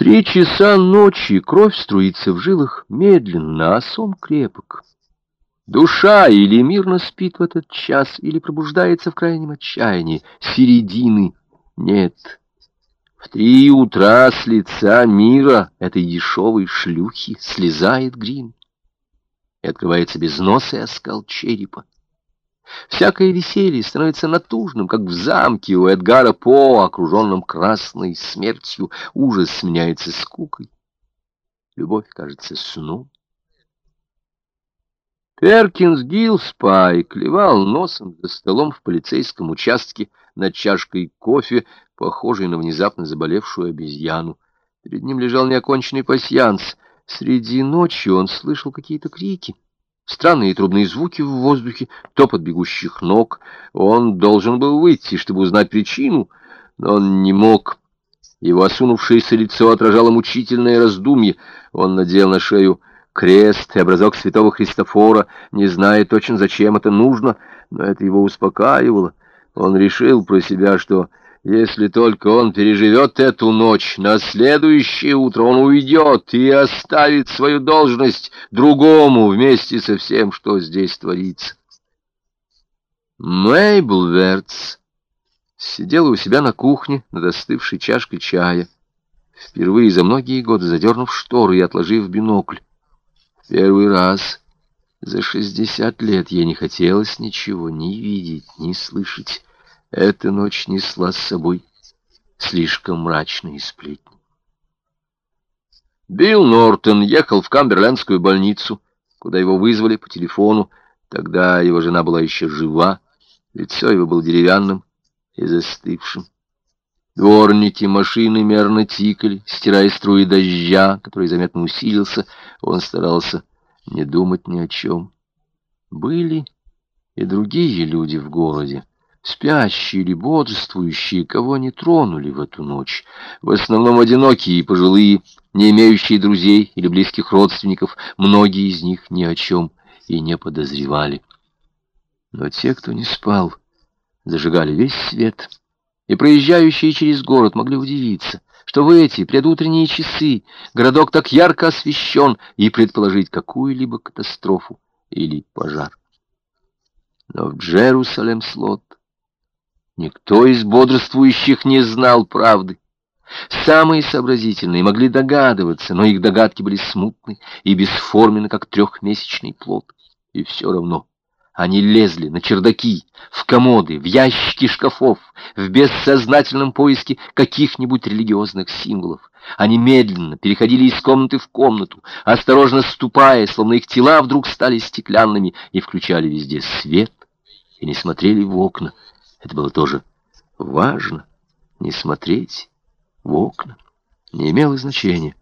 три часа ночи кровь струится в жилах медленно, а сон крепок. Душа или мирно спит в этот час, или пробуждается в крайнем отчаянии. Середины нет. В три утра с лица мира этой дешевой шлюхи слезает грим. И открывается безносый оскал черепа. Всякое веселье становится натужным, как в замке у Эдгара По, окруженном красной смертью. Ужас сменяется скукой. Любовь кажется сном. Перкинс Гиллспай клевал носом за столом в полицейском участке над чашкой кофе, похожей на внезапно заболевшую обезьяну. Перед ним лежал неоконченный пасьянс. Среди ночи он слышал какие-то крики. Странные трубные звуки в воздухе, топот бегущих ног. Он должен был выйти, чтобы узнать причину, но он не мог. Его осунувшееся лицо отражало мучительное раздумье. Он надел на шею крест и образок святого Христофора, не зная точно, зачем это нужно, но это его успокаивало. Он решил про себя, что если только он переживет эту ночь, на следующее утро он уйдет и оставит свою должность другому вместе со всем, что здесь творится. Мейбл Вертс сидела у себя на кухне над остывшей чашкой чая, впервые за многие годы задернув шторы и отложив бинокль. Первый раз за шестьдесят лет ей не хотелось ничего ни видеть, ни слышать. Эта ночь несла с собой слишком мрачные сплетни. Билл Нортон ехал в Камберлендскую больницу, куда его вызвали по телефону. Тогда его жена была еще жива, лицо его было деревянным и застывшим. Дворники машины мерно тикали, стирая струи дождя, который заметно усилился. Он старался не думать ни о чем. Были и другие люди в городе спящие или бодрствующие, кого не тронули в эту ночь. В основном одинокие и пожилые, не имеющие друзей или близких родственников, многие из них ни о чем и не подозревали. Но те, кто не спал, зажигали весь свет, и проезжающие через город могли удивиться, что в эти предутренние часы городок так ярко освещен, и предположить какую-либо катастрофу или пожар. Но в Джерусалем-Слот Никто из бодрствующих не знал правды. Самые сообразительные могли догадываться, но их догадки были смутны и бесформенны, как трехмесячный плод. И все равно они лезли на чердаки, в комоды, в ящики шкафов, в бессознательном поиске каких-нибудь религиозных символов. Они медленно переходили из комнаты в комнату, осторожно ступая, словно их тела вдруг стали стеклянными, и включали везде свет, и не смотрели в окна, это было тоже важно. Не смотреть в окна не имело значения.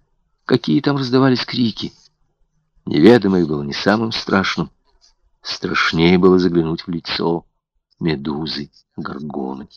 Какие там раздавались крики. Неведомое было не самым страшным. Страшнее было заглянуть в лицо медузы, горгоны.